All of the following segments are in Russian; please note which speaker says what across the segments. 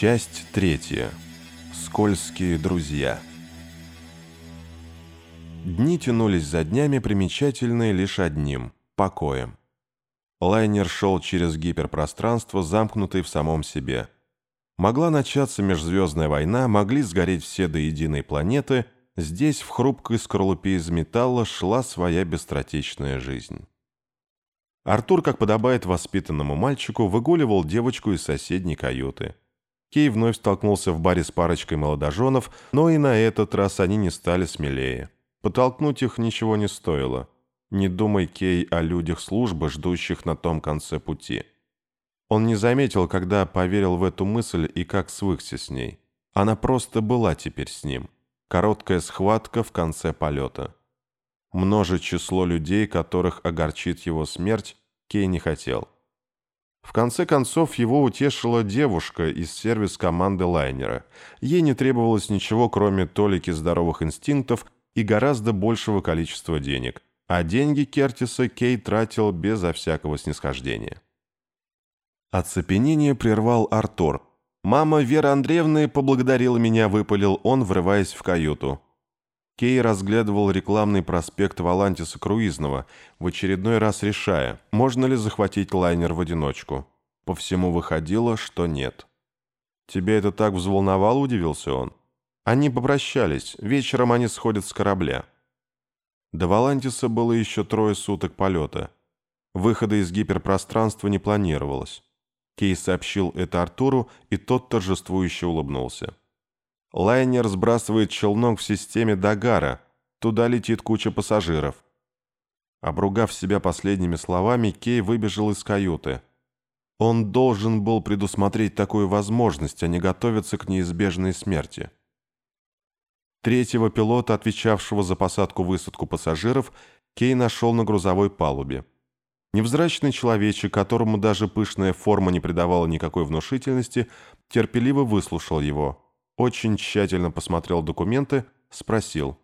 Speaker 1: Часть третья. Скользкие друзья. Дни тянулись за днями, примечательные лишь одним – покоем. Лайнер шел через гиперпространство, замкнутый в самом себе. Могла начаться межзвездная война, могли сгореть все до единой планеты, здесь в хрупкой скорлупе из металла шла своя быстротечная жизнь. Артур, как подобает воспитанному мальчику, выгуливал девочку из соседней каюты. Кей вновь столкнулся в баре с парочкой молодоженов, но и на этот раз они не стали смелее. Потолкнуть их ничего не стоило. Не думай, Кей, о людях службы, ждущих на том конце пути. Он не заметил, когда поверил в эту мысль и как свыкся с ней. Она просто была теперь с ним. Короткая схватка в конце полета. Множить число людей, которых огорчит его смерть, Кей не хотел. В конце концов, его утешила девушка из сервис-команды лайнера. Ей не требовалось ничего, кроме толики здоровых инстинктов и гораздо большего количества денег. А деньги Кертиса Кей тратил безо всякого снисхождения. Оцепенение прервал Артур. «Мама Вера Андреевна поблагодарила меня», — выпалил он, врываясь в каюту. Кей разглядывал рекламный проспект Валантиса Круизного, в очередной раз решая, можно ли захватить лайнер в одиночку. По всему выходило, что нет. «Тебя это так взволновало?» – удивился он. Они попрощались, вечером они сходят с корабля. До Валантиса было еще трое суток полета. Выхода из гиперпространства не планировалось. Кей сообщил это Артуру, и тот торжествующе улыбнулся. Лайнер сбрасывает челнок в системе Дагара. Туда летит куча пассажиров. Обругав себя последними словами, Кей выбежал из каюты. Он должен был предусмотреть такую возможность, а не готовиться к неизбежной смерти. Третьего пилота, отвечавшего за посадку-высадку пассажиров, Кей нашел на грузовой палубе. Невзрачный человечек, которому даже пышная форма не придавала никакой внушительности, терпеливо выслушал его очень тщательно посмотрел документы, спросил.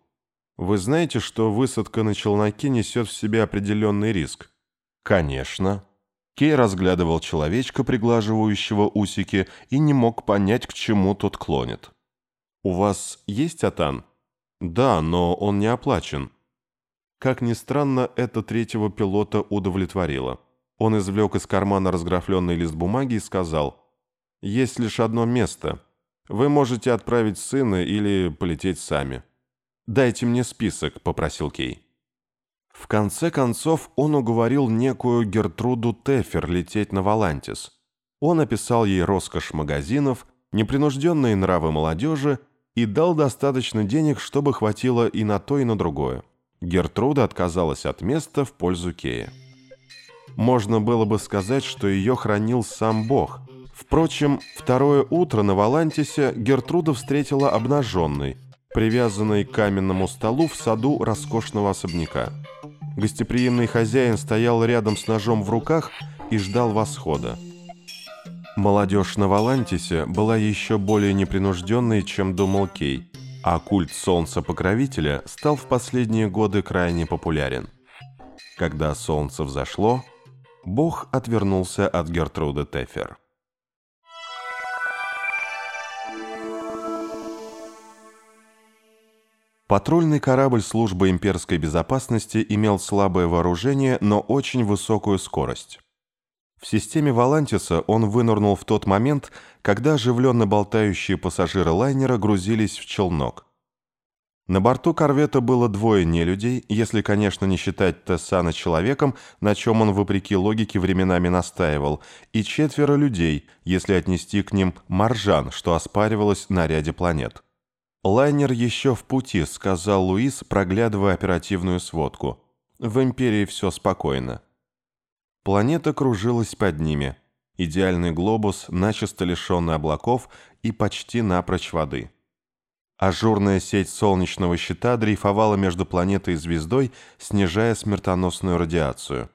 Speaker 1: «Вы знаете, что высадка на челноке несет в себе определенный риск?» «Конечно». Кей разглядывал человечка, приглаживающего усики, и не мог понять, к чему тот клонит. «У вас есть атан?» «Да, но он не оплачен». Как ни странно, это третьего пилота удовлетворило. Он извлек из кармана разграфленный лист бумаги и сказал, «Есть лишь одно место, вы можете отправить сына или полететь сами. «Дайте мне список», — попросил Кей. В конце концов он уговорил некую Гертруду Тефер лететь на Валантис. Он описал ей роскошь магазинов, непринужденные нравы молодежи и дал достаточно денег, чтобы хватило и на то, и на другое. Гертруда отказалась от места в пользу Кея. Можно было бы сказать, что ее хранил сам Бог — Впрочем, второе утро на Валантисе Гертруда встретила обнаженной, привязанной к каменному столу в саду роскошного особняка. Гостеприимный хозяин стоял рядом с ножом в руках и ждал восхода. Молодежь на Валантисе была еще более непринужденной, чем думал Кей, а культ солнца-покровителя стал в последние годы крайне популярен. Когда солнце взошло, Бог отвернулся от Гертруды Тефер. Патрульный корабль службы имперской безопасности имел слабое вооружение, но очень высокую скорость. В системе Валантиса он вынырнул в тот момент, когда оживленно болтающие пассажиры лайнера грузились в челнок. На борту корвета было двое нелюдей, если, конечно, не считать Тессана человеком, на чем он, вопреки логике, временами настаивал, и четверо людей, если отнести к ним маржан, что оспаривалось на ряде планет. «Лайнер еще в пути», — сказал Луис, проглядывая оперативную сводку. «В Империи все спокойно». Планета кружилась под ними. Идеальный глобус, начисто лишенный облаков и почти напрочь воды. Ажурная сеть солнечного щита дрейфовала между планетой и звездой, снижая смертоносную радиацию.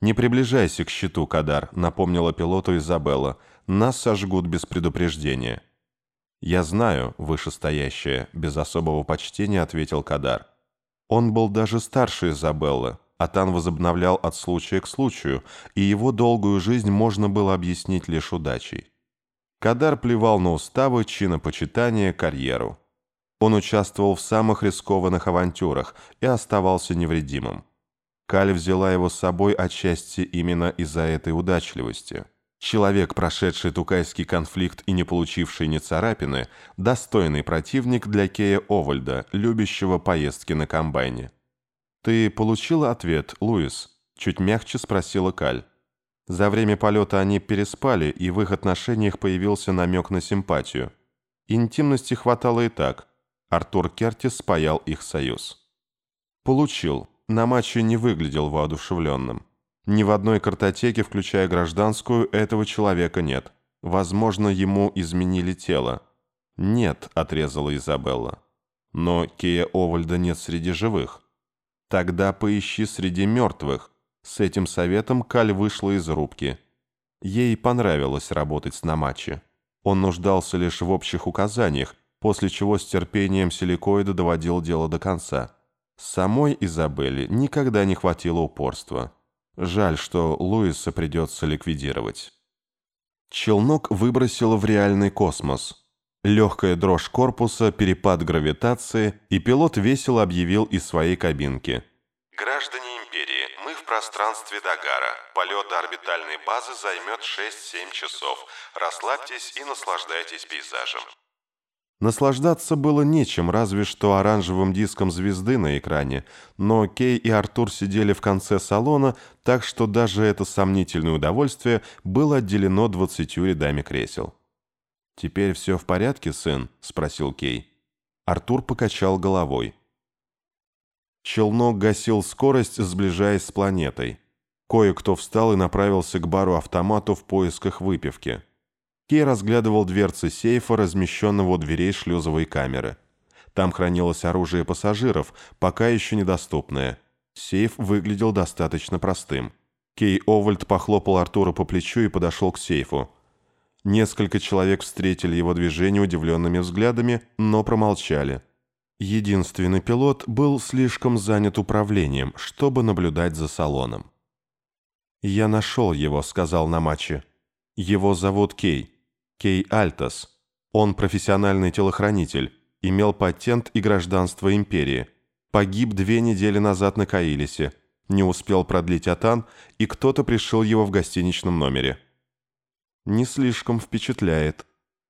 Speaker 1: «Не приближайся к щиту, Кадар», — напомнила пилоту Изабелла. «Нас сожгут без предупреждения». «Я знаю, вышестоящее», — без особого почтения ответил Кадар. Он был даже старше Изабеллы, Атан возобновлял от случая к случаю, и его долгую жизнь можно было объяснить лишь удачей. Кадар плевал на уставы, чинопочитание, карьеру. Он участвовал в самых рискованных авантюрах и оставался невредимым. Каль взяла его с собой отчасти именно из-за этой удачливости. Человек, прошедший тукайский конфликт и не получивший ни царапины, достойный противник для Кея Овальда, любящего поездки на комбайне. «Ты получила ответ, Луис?» – чуть мягче спросила Каль. За время полета они переспали, и в их отношениях появился намек на симпатию. Интимности хватало и так. Артур Кертис спаял их союз. Получил. На матче не выглядел воодушевленным. Ни в одной картотеке, включая гражданскую, этого человека нет. Возможно, ему изменили тело. «Нет», — отрезала Изабелла. «Но Кея Овальда нет среди живых». Тогда поищи среди мертвых. С этим советом Каль вышла из рубки. Ей понравилось работать с Намачи. Он нуждался лишь в общих указаниях, после чего с терпением силикоида доводил дело до конца. Самой Изабелле никогда не хватило упорства. Жаль, что Луиса придется ликвидировать. Челнок выбросило в реальный космос – Легкая дрожь корпуса, перепад гравитации, и пилот весело объявил из своей кабинки.
Speaker 2: «Граждане Империи, мы в пространстве Дагара. Полет до орбитальной базы займет 6-7 часов. Расслабьтесь и наслаждайтесь пейзажем».
Speaker 1: Наслаждаться было нечем, разве что оранжевым диском звезды на экране, но Кей и Артур сидели в конце салона, так что даже это сомнительное удовольствие было отделено двадцатью рядами кресел. «Теперь все в порядке, сын?» – спросил Кей. Артур покачал головой. Челнок гасил скорость, сближаясь с планетой. Кое-кто встал и направился к бару-автомату в поисках выпивки. Кей разглядывал дверцы сейфа, размещенного у дверей шлюзовой камеры. Там хранилось оружие пассажиров, пока еще недоступное. Сейф выглядел достаточно простым. Кей Овальд похлопал Артура по плечу и подошел к сейфу. Несколько человек встретили его движение удивленными взглядами, но промолчали. Единственный пилот был слишком занят управлением, чтобы наблюдать за салоном. «Я нашел его», — сказал на матче. «Его зовут Кей. Кей Альтос. Он профессиональный телохранитель, имел патент и гражданство империи. Погиб две недели назад на Каилисе, не успел продлить Атан, и кто-то пришил его в гостиничном номере» не слишком впечатляет.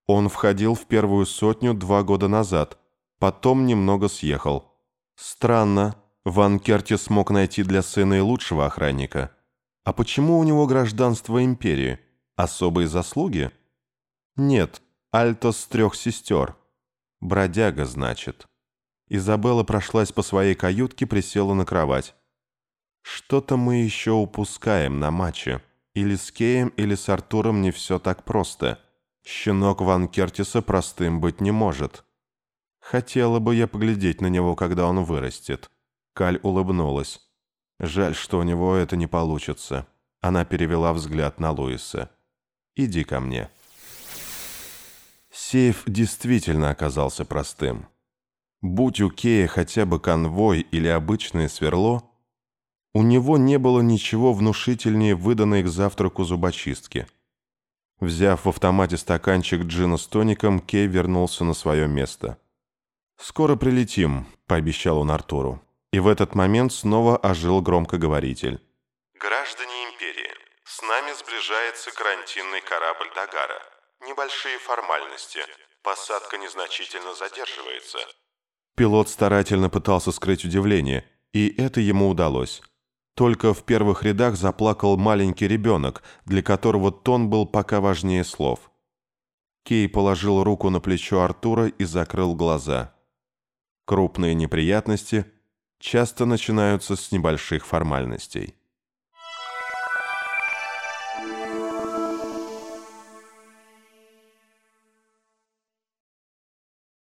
Speaker 1: Он входил в первую сотню два года назад, потом немного съехал. Странно, Ван Керти смог найти для сына и лучшего охранника. А почему у него гражданство империи? Особые заслуги? Нет, Альтос трех сестер. Бродяга, значит. Изабелла прошлась по своей каютке, присела на кровать. Что-то мы еще упускаем на матче. Или с Кеем, или с Артуром не все так просто. Щенок Ван Кертиса простым быть не может. Хотела бы я поглядеть на него, когда он вырастет. Каль улыбнулась. Жаль, что у него это не получится. Она перевела взгляд на Луиса. «Иди ко мне». Сейф действительно оказался простым. Будь у Кея хотя бы конвой или обычное сверло, у него не было ничего внушительнее выданной к завтраку зубочистки. Взяв в автомате стаканчик джина с тоником, Кей вернулся на свое место. «Скоро прилетим», — пообещал он Артуру. И в этот момент снова ожил громкоговоритель.
Speaker 2: «Граждане Империи, с нами сближается карантинный корабль Дагара. Небольшие формальности. Посадка незначительно задерживается».
Speaker 1: Пилот старательно пытался скрыть удивление, и это ему удалось. Только в первых рядах заплакал маленький ребенок, для которого тон был пока важнее слов. Кей положил руку на плечо Артура и закрыл глаза. Крупные неприятности часто начинаются с небольших формальностей.